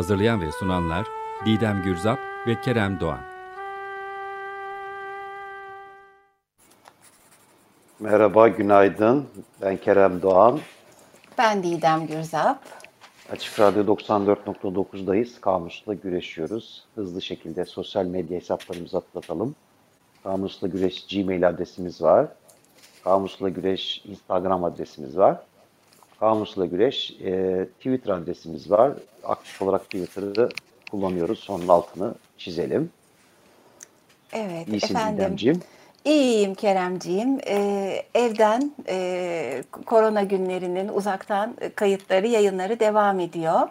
Hazırlayan ve sunanlar Didem Gürzap ve Kerem Doğan. Merhaba, günaydın. Ben Kerem Doğan. Ben Didem Gürzap. Açık Radyo 94.9'dayız. Kamusla güreşiyoruz. Hızlı şekilde sosyal medya hesaplarımızı atlatalım. Kamusla Güreş Gmail adresimiz var. Kamusla Güreş Instagram adresimiz var. Kamusla Güreş e, Twitter adresimiz var. Aktif olarak Twitter'ı kullanıyoruz. Sonun altını çizelim. Evet İyisin efendim. Didemciğim. İyiyim Keremciğim. Ee, evden e, korona günlerinin uzaktan kayıtları, yayınları devam ediyor.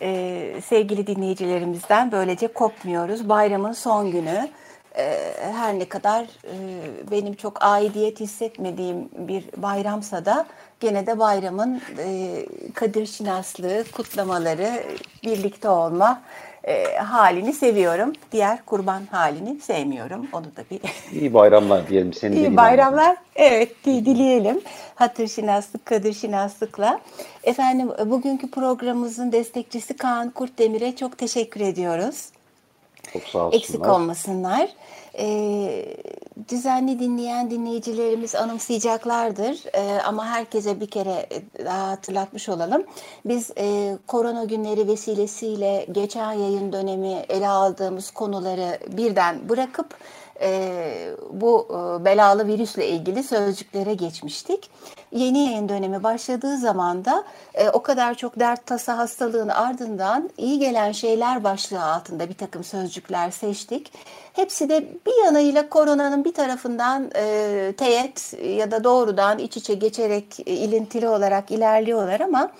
Ee, sevgili dinleyicilerimizden böylece kopmuyoruz. Bayramın son günü. Ee, her ne kadar e, benim çok aidiyet hissetmediğim bir bayramsa da gene de bayramın e, kadir şinaslığı, kutlamaları, birlikte olma e, halini seviyorum. Diğer kurban halini sevmiyorum. Onu da bir İyi bayramlar diyelim senin İyi bayramlar. Evet dileyelim. Hatır şinaslık, kadir şinaslıkla. Efendim bugünkü programımızın destekçisi Kaan Kurtdemir'e çok teşekkür ediyoruz. Çok sağ olsunlar. Eksik olmasınlar. Ee, düzenli dinleyen dinleyicilerimiz anımsayacaklardır. Ee, ama herkese bir kere daha hatırlatmış olalım. Biz e, korona günleri vesilesiyle geçen yayın dönemi ele aldığımız konuları birden bırakıp e, bu e, belalı virüsle ilgili sözcüklere geçmiştik. Yeni yayın dönemi başladığı zaman da e, o kadar çok dert tasa hastalığın ardından iyi gelen şeyler başlığı altında bir takım sözcükler seçtik. Hepsi de bir yanıyla koronanın bir tarafından e, teğet ya da doğrudan iç içe geçerek e, ilintili olarak ilerliyorlar ama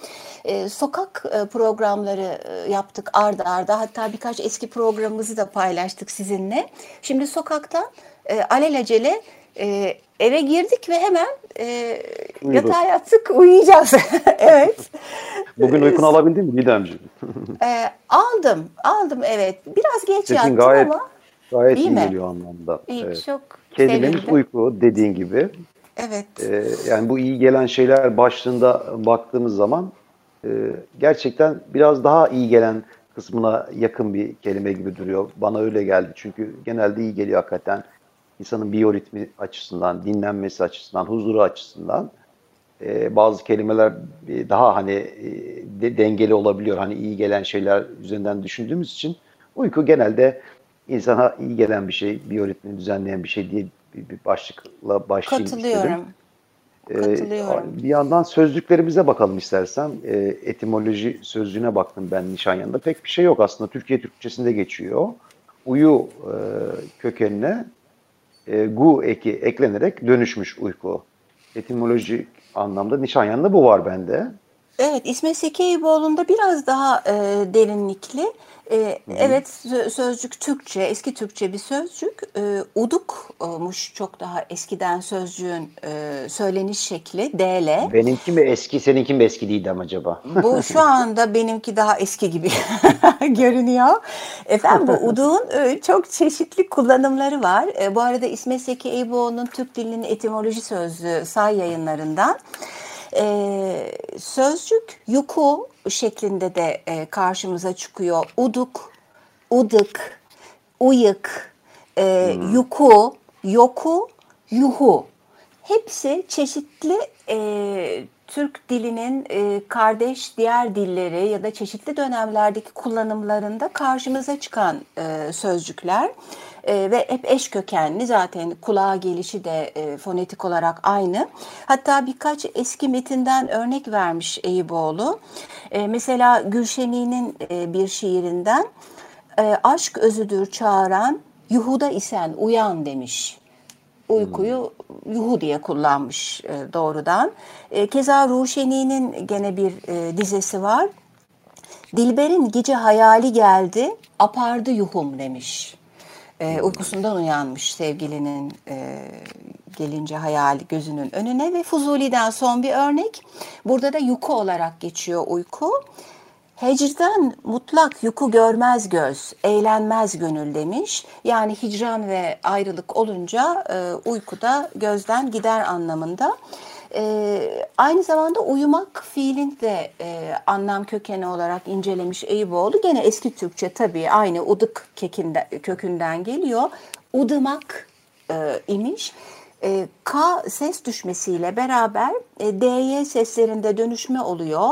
e, sokak e, programları e, yaptık arda arda hatta birkaç eski programımızı da paylaştık sizinle. Şimdi sokaktan e, alelacele e, eve girdik ve hemen e, yatağa yattık uyuyacağız. evet. Bugün uykunu alabildin mi Didemciğim? e, aldım, aldım evet. Biraz geç Sesin yattım gayet, ama. gayet iyi, mi? geliyor anlamda. İyi, Evet. çok Kelimemiz sevindim. uyku dediğin gibi. Evet. Ee, yani bu iyi gelen şeyler başlığında baktığımız zaman e, gerçekten biraz daha iyi gelen kısmına yakın bir kelime gibi duruyor. Bana öyle geldi. Çünkü genelde iyi geliyor hakikaten. İnsanın biyoritmi açısından, dinlenmesi açısından, huzuru açısından e, bazı kelimeler e, daha hani e, de, dengeli olabiliyor. Hani iyi gelen şeyler üzerinden düşündüğümüz için uyku genelde insana iyi gelen bir şey, biyoritmini düzenleyen bir şey diye bir, bir başlıkla başlayayım istedim. Katılıyorum. Ee, Katılıyorum. bir yandan sözlüklerimize bakalım istersen. Ee, etimoloji sözlüğüne baktım ben Nişanyan'da. Pek bir şey yok aslında. Türkiye Türkçesinde geçiyor. Uyu e, kökenine e, gu eki eklenerek dönüşmüş uyku. Etimolojik anlamda Nişanyan'da bu var bende. Evet, İsmet Sekeyboğlu'nda biraz daha e, derinlikli. E, evet, sö- sözcük Türkçe, eski Türkçe bir sözcük. E, udukmuş çok daha eskiden sözcüğün e, söyleniş şekli, DL. Benimki mi eski, seninki mi eski değildi acaba? Bu şu anda benimki daha eski gibi görünüyor. Efendim bu uduğun e, çok çeşitli kullanımları var. E, Bu arada İsmet Seki Eyüboğlu'nun Türk Dilinin Etimoloji Sözlüğü say yayınlarından. E, sözcük yuku şeklinde de e, karşımıza çıkıyor. Uduk, udık, uyık, e, yuku, yoku, yuhu. Hepsi çeşitli e, Türk dilinin e, kardeş diğer dilleri ya da çeşitli dönemlerdeki kullanımlarında karşımıza çıkan e, sözcükler E, ve hep eş kökenli zaten kulağa gelişi de e, fonetik olarak aynı. Hatta birkaç eski metinden örnek vermiş Eyüboğlu. E, mesela Gülşeni'nin e, bir şiirinden e, aşk özüdür çağıran Yuhuda isen uyan demiş uykuyu yuhu diye kullanmış e, doğrudan. E, keza Ruşeni'nin gene bir e, dizesi var. Dilber'in gece hayali geldi, apardı yuhum demiş. E, uykusundan uyanmış sevgilinin e, gelince hayali gözünün önüne ve Fuzuli'den son bir örnek. Burada da yuku olarak geçiyor uyku. Hecriden mutlak yuku görmez göz, eğlenmez gönül demiş. Yani hicran ve ayrılık olunca e, uykuda gözden gider anlamında. E, aynı zamanda uyumak fiilin de e, anlam kökeni olarak incelemiş Eyüboğlu. Gene eski Türkçe tabii aynı udık kekinde, kökünden geliyor. Udımak e, imiş. E, K ses düşmesiyle beraber e, D'ye seslerinde dönüşme oluyor.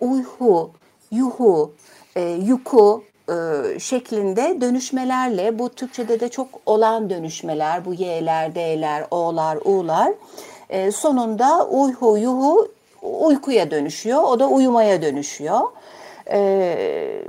Uyhu, yuhu, e, yuku e, şeklinde dönüşmelerle bu Türkçe'de de çok olan dönüşmeler bu y'ler, d'ler, o'lar, u'lar e, sonunda uyhu, yuhu uykuya dönüşüyor. O da uyumaya dönüşüyor. E,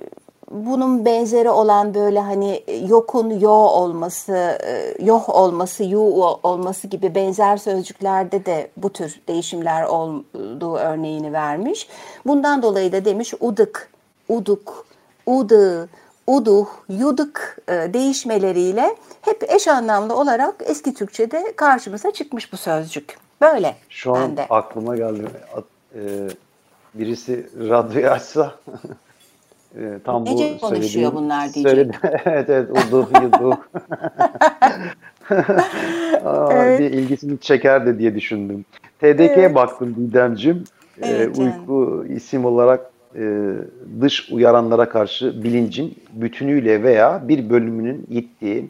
bunun benzeri olan böyle hani yokun yo olması, e, yoh olması, yu olması gibi benzer sözcüklerde de bu tür değişimler olduğu örneğini vermiş. Bundan dolayı da demiş udık, uduk, udı, uduh, yuduk e, değişmeleriyle hep eş anlamlı olarak eski Türkçe'de karşımıza çıkmış bu sözcük. Böyle. Şu an bende. aklıma geldi. E, birisi radyoyu açsa e, tam Nece bu konuşuyor bunlar diyecek. Söyledi. evet evet udu yudu. evet. bir ilgisini çekerdi diye düşündüm. TDK'ye evet. baktım Didemciğim. E, evet, e, uyku isim olarak e, dış uyaranlara karşı bilincin bütünüyle veya bir bölümünün yittiği,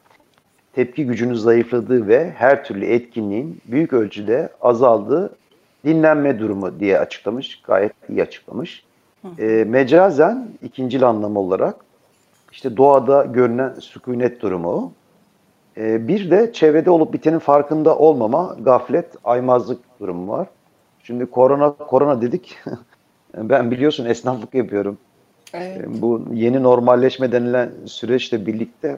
tepki gücünün zayıfladığı ve her türlü etkinliğin büyük ölçüde azaldığı dinlenme durumu diye açıklamış. Gayet iyi açıklamış. E, mecazen ikincil anlam olarak işte doğada görünen sükunet durumu. E, bir de çevrede olup bitenin farkında olmama, gaflet, aymazlık durumu var. Şimdi korona korona dedik. ben biliyorsun esnaflık yapıyorum. Evet. E, bu yeni normalleşme denilen süreçle birlikte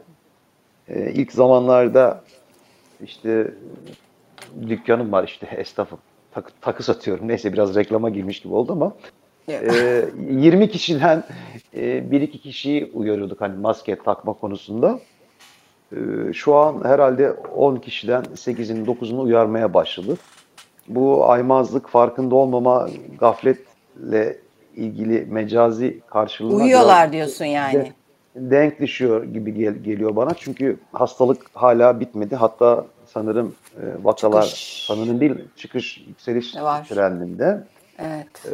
e, ilk zamanlarda işte dükkanım var işte esnafım. Takı, takı satıyorum. Neyse biraz reklama girmiş gibi oldu ama. E, 20 kişiden e, 1-2 kişiyi uyarıyorduk hani maske takma konusunda. E, şu an herhalde 10 kişiden 8'in 9'unu uyarmaya başladık. Bu aymazlık, farkında olmama, gafletle ilgili mecazi karşılığına uyuyorlar diyorsun yani. De, denk düşüyor gibi gel, geliyor bana. Çünkü hastalık hala bitmedi. Hatta sanırım e, vakalar çıkış. sanırım değil çıkış yükseliş Var. trendinde. Evet. Ee,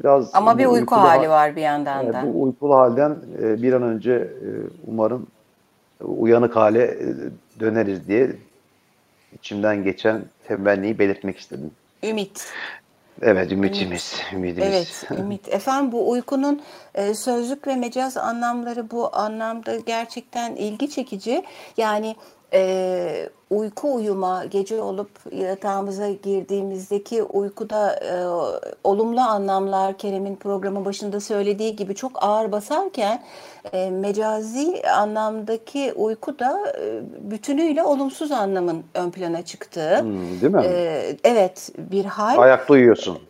biraz Ama bir uyku hali var bir yandan da. Bu uykulu halden e, bir an önce e, umarım uyanık hale e, döneriz diye içimden geçen temenniyi belirtmek istedim. Ümit. Evet ümitimiz. Ümidimiz. Evet ümit. Efendim bu uykunun e, sözlük ve mecaz anlamları bu anlamda gerçekten ilgi çekici. Yani e, uyku uyuma, gece olup yatağımıza girdiğimizdeki uykuda e, olumlu anlamlar Kerem'in programı başında söylediği gibi çok ağır basarken e, mecazi anlamdaki uyku da e, bütünüyle olumsuz anlamın ön plana çıktığı. Hmm, değil mi? E, evet bir hal. Ayakta uyuyorsun.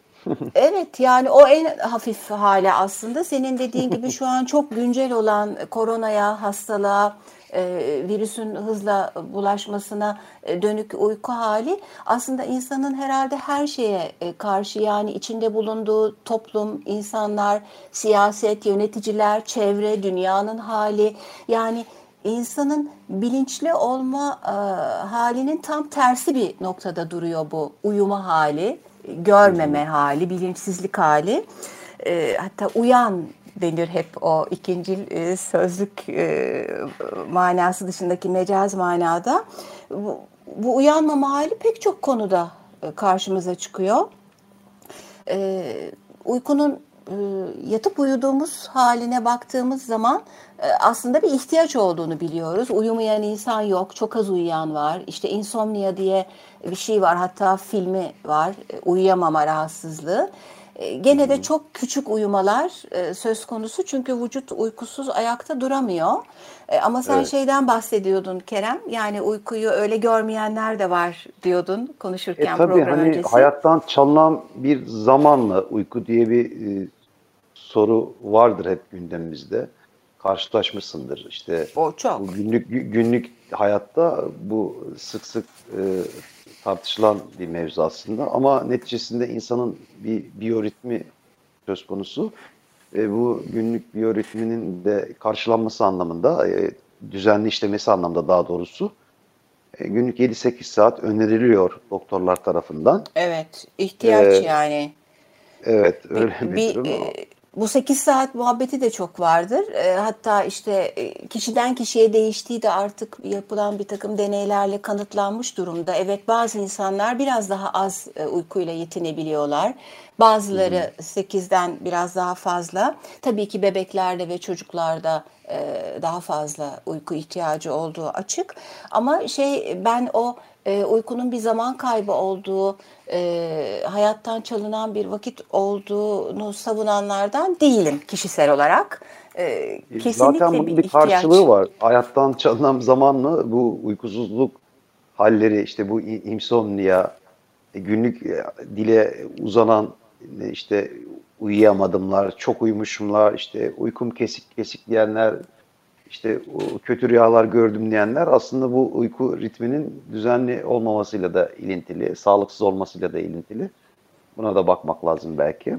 Evet yani o en hafif hali aslında. Senin dediğin gibi şu an çok güncel olan koronaya, hastalığa, e, virüsün hızla bulaşmasına e, dönük uyku hali aslında insanın herhalde her şeye e, karşı yani içinde bulunduğu toplum, insanlar, siyaset, yöneticiler, çevre, dünyanın hali yani insanın bilinçli olma e, halinin tam tersi bir noktada duruyor bu uyuma hali, görmeme hali, bilinçsizlik hali. E, hatta uyan denir hep o ikinci e, sözlük e, manası dışındaki mecaz manada. Bu, bu uyanmama hali pek çok konuda e, karşımıza çıkıyor. E, uykunun yatıp uyuduğumuz haline baktığımız zaman e, aslında bir ihtiyaç olduğunu biliyoruz. Uyumayan insan yok, çok az uyuyan var. İşte insomnia diye bir şey var, hatta filmi var, e, uyuyamama rahatsızlığı. E, gene de çok küçük uyumalar e, söz konusu çünkü vücut uykusuz ayakta duramıyor. E, ama sen evet. şeyden bahsediyordun Kerem. Yani uykuyu öyle görmeyenler de var diyordun konuşurken e, tabii, program hani öncesi. Hayattan çalınan bir zamanla uyku diye bir soru vardır hep gündemimizde. Karşılaşmışsındır. İşte O çok. bu günlük günlük hayatta bu sık sık e, tartışılan bir mevzu aslında ama neticesinde insanın bir biyoritmi söz konusu. E, bu günlük biyoritminin de karşılanması anlamında, e, düzenli işlemesi anlamda daha doğrusu e, günlük 7-8 saat öneriliyor doktorlar tarafından. Evet, ihtiyaç Ee, yani. Evet, öyle bir, Bir, durum. e, bu 8 saat muhabbeti de çok vardır. E, hatta işte e, kişiden kişiye değiştiği de artık yapılan bir takım deneylerle kanıtlanmış durumda. Evet bazı insanlar biraz daha az e, uykuyla yetinebiliyorlar. Bazıları 8'den biraz daha fazla. Tabii ki bebeklerde ve çocuklarda e, daha fazla uyku ihtiyacı olduğu açık. Ama şey ben o e, uykunun bir zaman kaybı olduğu, e, hayattan çalınan bir vakit olduğunu savunanlardan değilim kişisel olarak. E, kesinlikle Zaten bunun bir bir ihtiyaç. karşılığı var. Hayattan çalınan zamanla bu uykusuzluk halleri, işte bu insomnia, e, günlük e, dile uzanan e, işte uyuyamadımlar, çok uyumuşumlar, işte uykum kesik kesik diyenler, işte kötü rüyalar gördüm diyenler aslında bu uyku ritminin düzenli olmamasıyla da ilintili, sağlıksız olmasıyla da ilintili. Buna da bakmak lazım belki.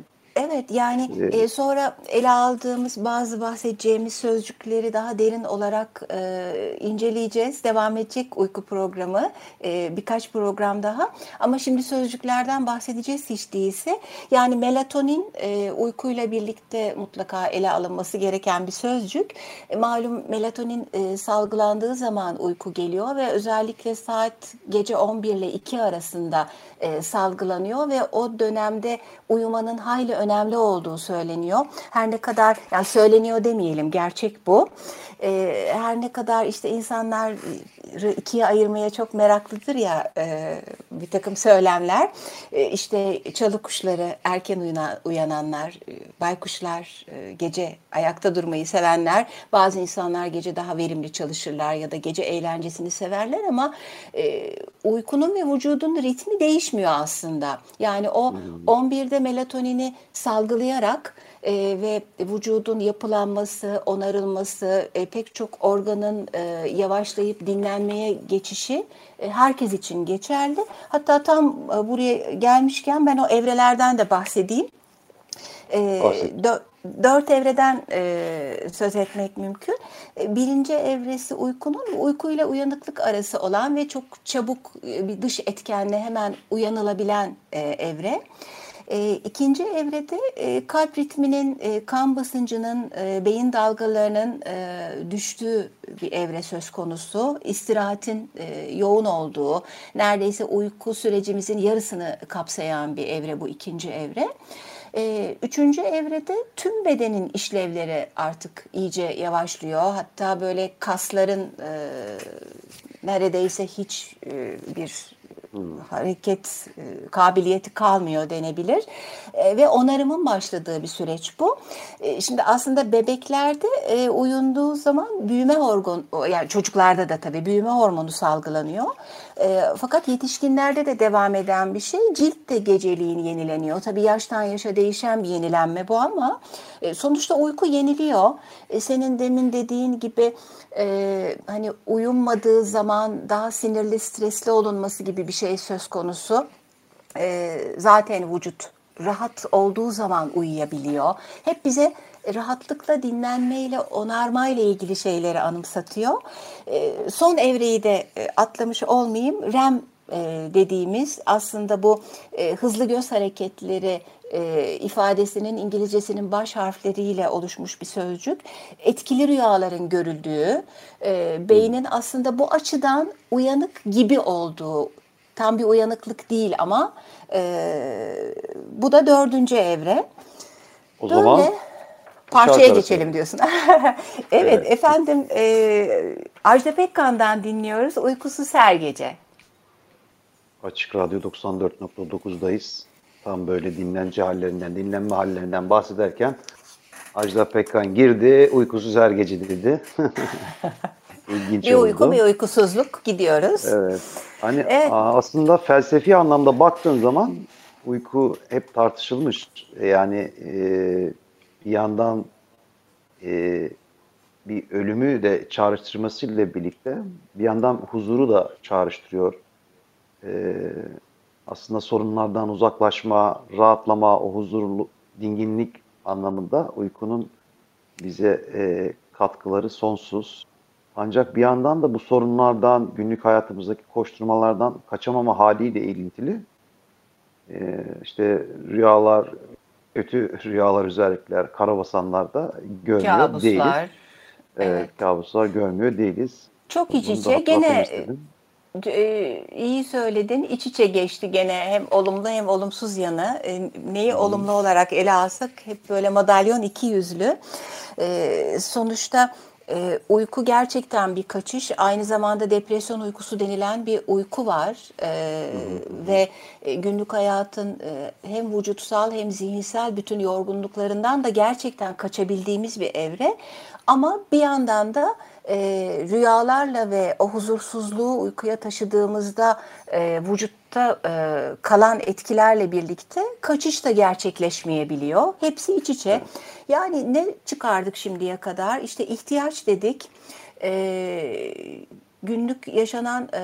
Evet yani e, sonra ele aldığımız bazı bahsedeceğimiz sözcükleri daha derin olarak e, inceleyeceğiz. Devam edecek uyku programı e, birkaç program daha. Ama şimdi sözcüklerden bahsedeceğiz hiç değilse. Yani melatonin e, uykuyla birlikte mutlaka ele alınması gereken bir sözcük. E, malum melatonin e, salgılandığı zaman uyku geliyor ve özellikle saat gece 11 ile 2 arasında e, salgılanıyor ve o dönemde uyumanın hayli önemli olduğu söyleniyor. Her ne kadar yani söyleniyor demeyelim gerçek bu. E, her ne kadar işte insanlar ikiye ayırmaya çok meraklıdır ya e, bir takım söylemler. E, işte çalı kuşları erken uyuna, uyananlar, e, baykuşlar e, gece ayakta durmayı sevenler. Bazı insanlar gece daha verimli çalışırlar ya da gece eğlencesini severler ama e, uykunun ve vücudun ritmi değişmiyor aslında. Yani o 11'de melatonini salgılayarak e, ve vücudun yapılanması, onarılması, e, pek çok organın e, yavaşlayıp dinlenmeye geçişi e, herkes için geçerli. Hatta tam e, buraya gelmişken ben o evrelerden de bahsedeyim. E, dört evreden e, söz etmek mümkün. E, birinci evresi uykunun uykuyla uyanıklık arası olan ve çok çabuk e, bir dış etkenle hemen uyanılabilen e, evre. E, ikinci evrede e, kalp ritminin, e, kan basıncının, e, beyin dalgalarının e, düştüğü bir evre söz konusu. İstirahatin e, yoğun olduğu, neredeyse uyku sürecimizin yarısını kapsayan bir evre bu ikinci evre. E, üçüncü evrede tüm bedenin işlevleri artık iyice yavaşlıyor. Hatta böyle kasların e, neredeyse hiç e, bir hareket e, kabiliyeti kalmıyor denebilir E, ve onarımın başladığı bir süreç bu. E, şimdi aslında bebeklerde uyunduğu zaman büyüme hormonu yani çocuklarda da tabii büyüme hormonu salgılanıyor. Fakat yetişkinlerde de devam eden bir şey cilt de geceliğin yenileniyor. Tabii yaştan yaşa değişen bir yenilenme bu ama sonuçta uyku yeniliyor. Senin demin dediğin gibi hani uyunmadığı zaman daha sinirli, stresli olunması gibi bir şey söz konusu. E, zaten vücut rahat olduğu zaman uyuyabiliyor. Hep bize rahatlıkla dinlenmeyle, onarmayla ilgili şeyleri anımsatıyor. E, son evreyi de e, atlamış olmayayım. REM e, dediğimiz aslında bu e, hızlı göz hareketleri e, ifadesinin İngilizcesinin baş harfleriyle oluşmuş bir sözcük. Etkili rüyaların görüldüğü, e, beynin aslında bu açıdan uyanık gibi olduğu, tam bir uyanıklık değil ama e, bu da dördüncü evre. O Böyle zaman parçaya şarkı geçelim diyorsun. evet, Evet. efendim e, Ajda Pekkan'dan dinliyoruz. Uykusuz her gece. Açık Radyo 94.9'dayız. Tam böyle dinlence hallerinden, dinlenme hallerinden bahsederken Ajda Pekkan girdi, uykusuz her gece dedi. İlginç Bir oldu. uyku bir uykusuzluk gidiyoruz. Evet. Hani Evet. aslında felsefi anlamda baktığın zaman uyku hep tartışılmış. Yani e, bir yandan e, bir ölümü de çağrıştırmasıyla birlikte bir yandan huzuru da çağrıştırıyor. E, aslında sorunlardan uzaklaşma, rahatlama, o huzurlu, dinginlik anlamında uykunun bize e, katkıları sonsuz. Ancak bir yandan da bu sorunlardan, günlük hayatımızdaki koşturmalardan kaçamama haliyle ilintili. E, işte rüyalar, kötü rüyalar özellikler, karabasanlarda görmüyor Kabuslar. değiliz. Evet, Evet. kabuslar görmüyor değiliz. Çok iç içe. Gene istedim. e, iyi söyledin. İç içe geçti gene hem olumlu hem olumsuz yanı. E, neyi olumlu olarak ele alsak hep böyle madalyon iki yüzlü. E, sonuçta e, uyku gerçekten bir kaçış. Aynı zamanda depresyon uykusu denilen bir uyku var. E, ve günlük hayatın e, hem vücutsal hem zihinsel bütün yorgunluklarından da gerçekten kaçabildiğimiz bir evre. Ama bir yandan da e, rüyalarla ve o huzursuzluğu uykuya taşıdığımızda e, vücutta e, kalan etkilerle birlikte kaçış da gerçekleşmeyebiliyor. Hepsi iç içe. Yani ne çıkardık şimdiye kadar? İşte ihtiyaç dedik. E, günlük yaşanan e,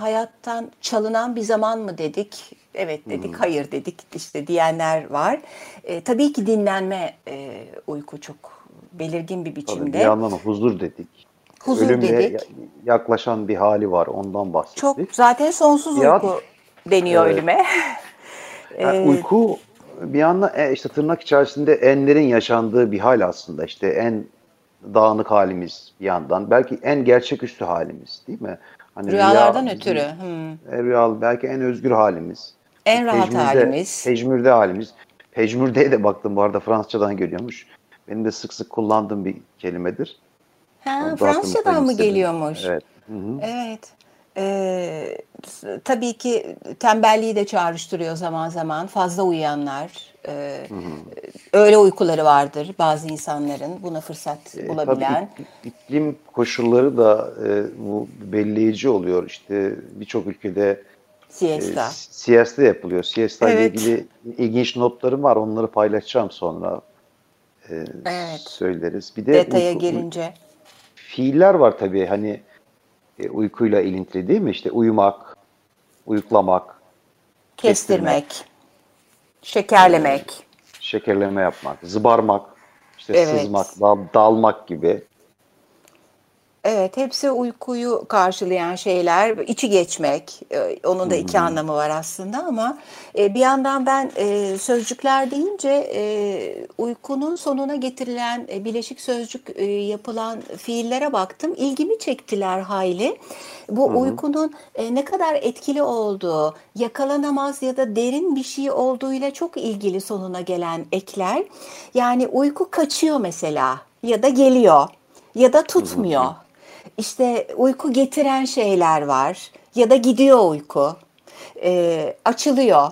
hayattan çalınan bir zaman mı dedik? Evet dedik, hayır dedik işte diyenler var. E, tabii ki dinlenme e, uyku çok belirgin bir Tabii biçimde. bir yandan huzur dedik. Huzur Ölümle dedik. ya- yaklaşan bir hali var. Ondan bahsettik. Çok zaten sonsuz uyku deniyor Evet. ölüme. Yani Ee, uyku bir yandan e, işte tırnak içerisinde enlerin yaşandığı bir hal aslında. İşte en dağınık halimiz bir yandan. Belki en gerçeküstü halimiz değil mi? Hani Rüyalardan rüya bizim- ötürü. hmm. e, rüya belki en özgür halimiz. En rahat Pejmürde- halimiz. Pejmürde halimiz. Pejmürdeye de baktım bu arada Fransızcadan geliyormuş. Benim de sık sık kullandığım bir kelimedir. Ha, Fransızcadan mı istedim. geliyormuş? Evet. Hı hı. Evet. Ee, tabii ki tembelliği de çağrıştırıyor zaman zaman. Fazla uyuyanlar. e, öğle uykuları vardır bazı insanların buna fırsat E, bulabilen. Tabii ik- iklim koşulları da e, bu belirleyici oluyor. İşte birçok ülkede e, siesta. siesta yapılıyor. Siesta ile Evet. ilgili ilginç notlarım var. Onları paylaşacağım sonra. E, Evet. Söyleriz. Bir de Detaya uyku- girince. fiiller var tabii hani e, uykuyla ilintili değil mi? İşte uyumak, uyuklamak, Kestirmek. Şekerlemek. şekerleme yapmak, zıbarmak, işte Evet. sızmak, dal- dalmak gibi. Evet, hepsi uykuyu karşılayan şeyler. İçi geçmek, e, onun da iki anlamı var aslında ama e, bir yandan ben e, sözcükler deyince uykunun sonuna getirilen bileşik sözcük yapılan fiillere baktım. İlgimi çektiler hayli. Bu uykunun ne kadar etkili olduğu, yakalanamaz ya da derin bir şey olduğuyla çok ilgili sonuna gelen ekler. Yani uyku kaçıyor mesela ya da geliyor ya da tutmuyor. İşte uyku getiren şeyler var ya da gidiyor uyku, Ee, açılıyor,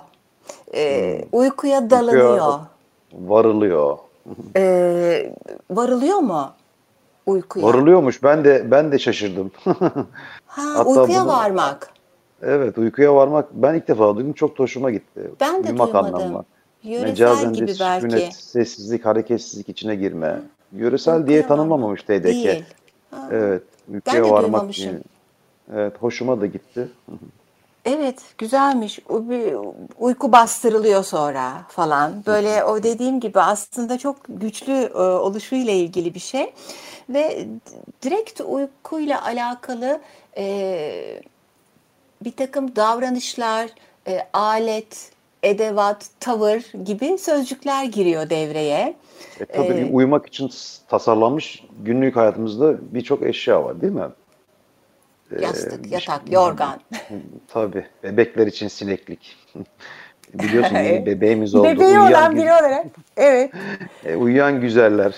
Ee, uykuya dalınıyor, Varılıyor. Ee, varılıyor mu uykuya? Varılıyormuş. Ben de ben de şaşırdım. Ha, Hatta uykuya bunu- varmak. evet, uykuya varmak ben ilk defa duydum. Çok hoşuma gitti. Ben de Uyumak duymadım. anlamı. Yöresel Mecazen gibi de belki. sükunet, sessizlik, hareketsizlik içine girme. Yöresel Uykuya diye tanımlamamış TDK. Değil. Ha. Evet, uykuya de varmak. duymamışım. diye. Evet, hoşuma da gitti. Evet, güzelmiş. Uyku bastırılıyor sonra falan. Böyle o dediğim gibi aslında çok güçlü e, oluşuyla ilgili bir şey. Ve direkt uykuyla alakalı e, bir takım davranışlar, e, alet, edevat, tavır gibi sözcükler giriyor devreye. E, tabii Ee, uyumak için tasarlanmış günlük hayatımızda birçok eşya var değil mi? Ee, Yastık, bir yatak, şey- yorgan. Tabii. Bebekler için sineklik. Biliyorsun yeni bebeğimiz oldu. Bebeği Uyuyan olan biri olarak. Evet. e, uyuyan güzeller.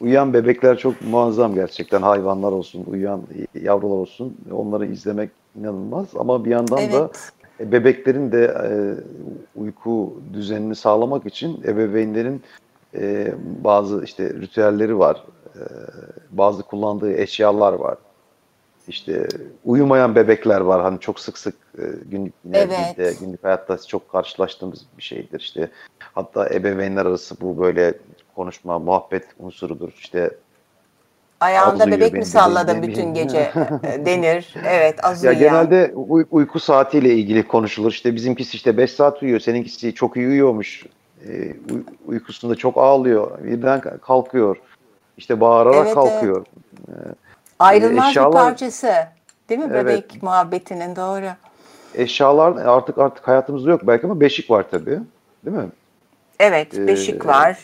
uyuyan bebekler çok muazzam gerçekten. Hayvanlar olsun, uyuyan yavrular olsun. Onları izlemek inanılmaz. Ama bir yandan da Evet. e, bebeklerin de e, uyku düzenini sağlamak için ebeveynlerin e, bazı işte ritüelleri var. E, bazı kullandığı eşyalar var. İşte uyumayan bebekler var. Hani çok sık sık e, günlük Evet. de günlük hayatta çok karşılaştığımız bir şeydir. İşte hatta ebeveynler arası bu böyle konuşma, muhabbet unsurudur. İşte Ayağında bebek mi salladın bütün gece e, denir. Evet az ya uyuyan. genelde uy- uyku saatiyle ilgili konuşulur. İşte bizimkisi işte 5 saat uyuyor, seninkisi çok iyi uyuyormuş. Ee, uy- uykusunda çok ağlıyor, birden kalkıyor. İşte bağırarak Evet, kalkıyor. Ayrılmaz eşyalar- bir parçası. Değil mi Evet. bebek muhabbetinin doğru. Eşyalar artık artık hayatımızda yok belki ama beşik var tabii. Değil mi? Evet, Ee, beşik var.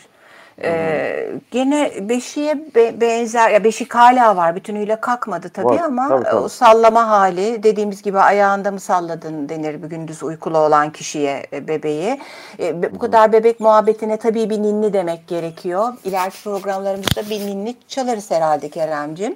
Ee, gene beşiğe be- benzer, ya beşik hala var, bütünüyle kalkmadı tabii Var, ama tabii, tabii. o sallama hali dediğimiz gibi ayağında mı salladın denir bir gündüz uykulu olan kişiye e, bebeği. E, bu kadar bebek muhabbetine tabii bir ninni demek gerekiyor. İleriki programlarımızda bir ninni çalarız herhalde Keremcim.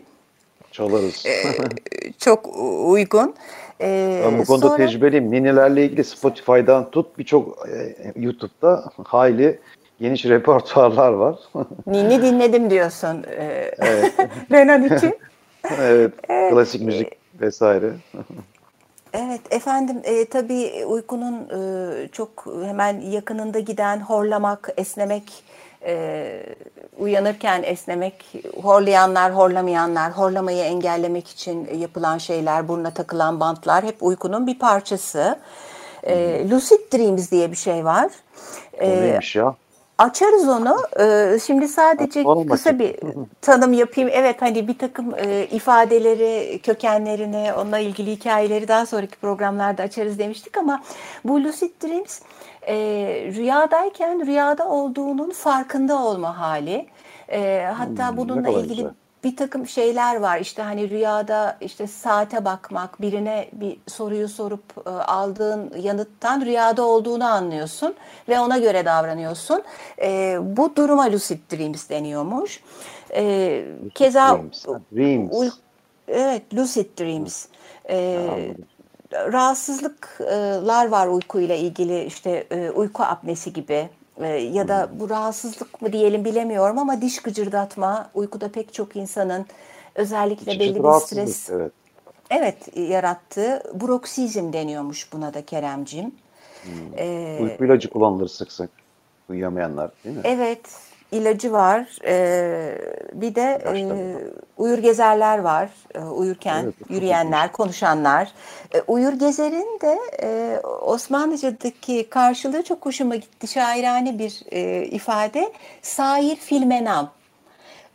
Çalarız. Çok uygun. Ee, ben bu konuda sonra- tecrübeliyim. Ninelerle ilgili Spotify'dan tut birçok e, YouTube'da hayli geniş repertuarlar var. Ninni dinledim diyorsun. Ee, Renan için. evet, klasik müzik vesaire. Evet efendim e, tabii uykunun e, çok hemen yakınında giden horlamak, esnemek, e, uyanırken esnemek, horlayanlar, horlamayanlar, horlamayı engellemek için yapılan şeyler, buruna takılan bantlar hep uykunun bir parçası. E, lucid dreams diye bir şey var. O E, neymiş ya? Açarız onu. Ee, Şimdi sadece Açalım kısa bir tanım yapayım. Evet hani bir takım e, ifadeleri, kökenlerini, onunla ilgili hikayeleri daha sonraki programlarda açarız demiştik ama bu lucid dreams e, rüyadayken rüyada olduğunun farkında olma hali. E, hatta Hmm, bununla ilgili güzel. Bir takım şeyler var işte hani rüyada işte saate bakmak birine bir soruyu sorup e, aldığın yanıttan rüyada olduğunu anlıyorsun ve ona göre davranıyorsun. E, bu duruma lucid dreams deniyormuş. E, keza Dreams. Dreams. evet lucid dreams. E, rahatsızlıklar var uykuyla ilgili işte e, uyku apnesi gibi e, ya da bu rahatsızlık mı diyelim bilemiyorum ama diş gıcırdatma uykuda pek çok insanın özellikle Çeşit belli bir stres Evet. evet yarattığı bruksizm deniyormuş buna da Keremcim. E, Uyku ilacı kullanılır sık sık. Uyuyamayanlar değil mi? Evet, ilacı var. Ee, bir de e, uyur gezerler var. Ee, uyurken Evet, yürüyenler, konuşanlar. Ee, uyur gezerin de e, Osmanlıca'daki karşılığı çok hoşuma gitti. Şairane bir e, ifade. Sair filmenam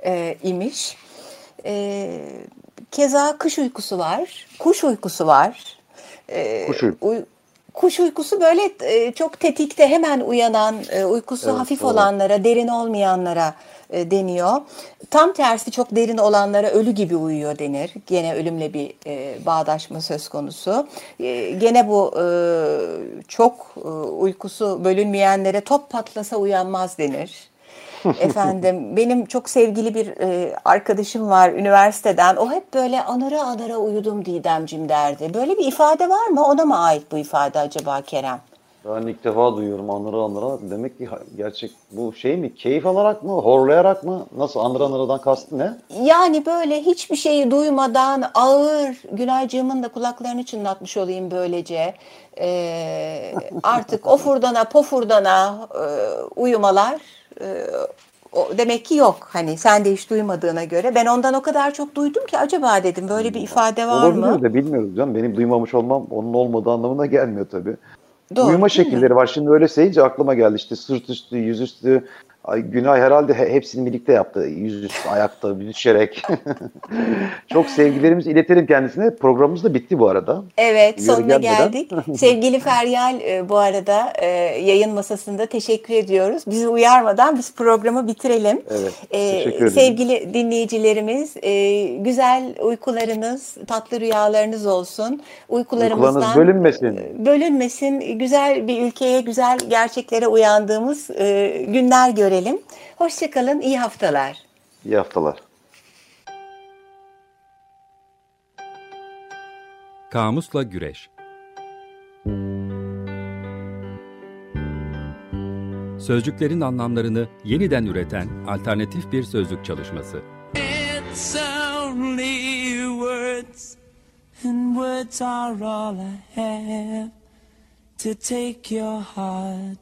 e, imiş. E, keza kış uykusu var, kuş uykusu var. E, Kuş uykusu. Kuş uykusu böyle e, çok tetikte hemen uyanan, e, uykusu Evet, hafif doğru. olanlara, derin olmayanlara e, deniyor. Tam tersi çok derin olanlara ölü gibi uyuyor denir. Gene ölümle bir e, bağdaşma söz konusu. E, gene bu e, çok e, uykusu bölünmeyenlere top patlasa uyanmaz denir. Efendim benim çok sevgili bir e, arkadaşım var üniversiteden. O hep böyle anıra anıra uyudum Didemcim derdi. Böyle bir ifade var mı? Ona mı ait bu ifade acaba Kerem? Ben ilk defa duyuyorum anıra anıra. Demek ki gerçek bu şey mi? Keyif alarak mı? Horlayarak mı? Nasıl anıra anıradan kastı ne? Yani böyle hiçbir şeyi duymadan ağır, Gülaycığımın da kulaklarını çınlatmış olayım böylece. Ee, artık o furdana pofurdana e, uyumalar e, o, demek ki yok. Hani sen de hiç duymadığına göre. Ben ondan o kadar çok duydum ki acaba dedim böyle bir ifade var Olabilir mı? de bilmiyorum canım. Benim duymamış olmam onun olmadığı anlamına gelmiyor tabii. Doğru, Uyuma değil mi? şekilleri var. Şimdi öyle sayınca aklıma geldi. İşte sırt üstü, yüz üstü. Ay, Günay herhalde he- hepsini birlikte yaptı. Yüz üstü, ayakta, düşerek. Çok sevgilerimizi iletelim kendisine. Programımız da bitti bu arada. Evet Uyarı sonuna gelmeden. geldik. Sevgili Feryal e, bu arada e, yayın masasında teşekkür ediyoruz. Bizi uyarmadan biz programı bitirelim. Evet, E, sevgili dinleyicilerimiz e, güzel uykularınız, tatlı rüyalarınız olsun. Uykularımızdan Uykularınız bölünmesin. bölünmesin. Güzel bir ülkeye, güzel gerçeklere uyandığımız e, günler görelim. Hoşçakalın, iyi haftalar. İyi haftalar. Kamusla Güreş Sözcüklerin anlamlarını yeniden üreten alternatif bir sözlük çalışması. It's only words, and words are all I have to take your heart